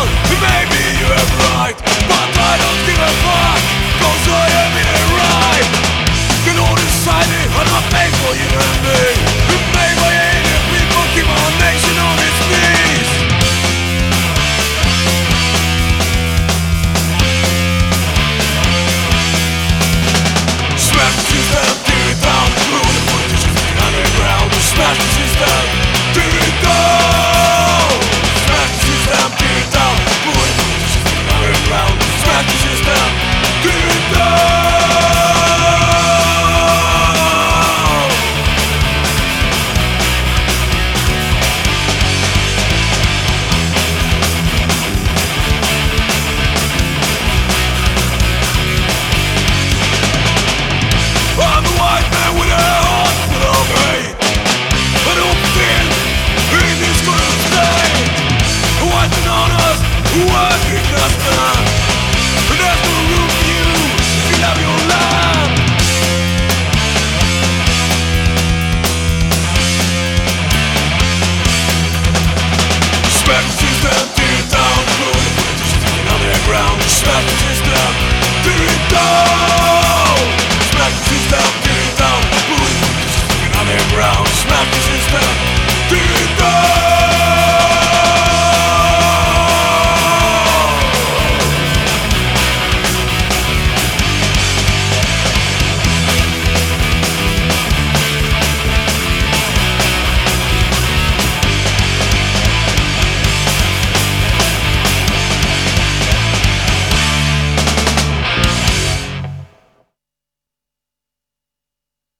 Maybe you are right, but I don't give a fuck. whisper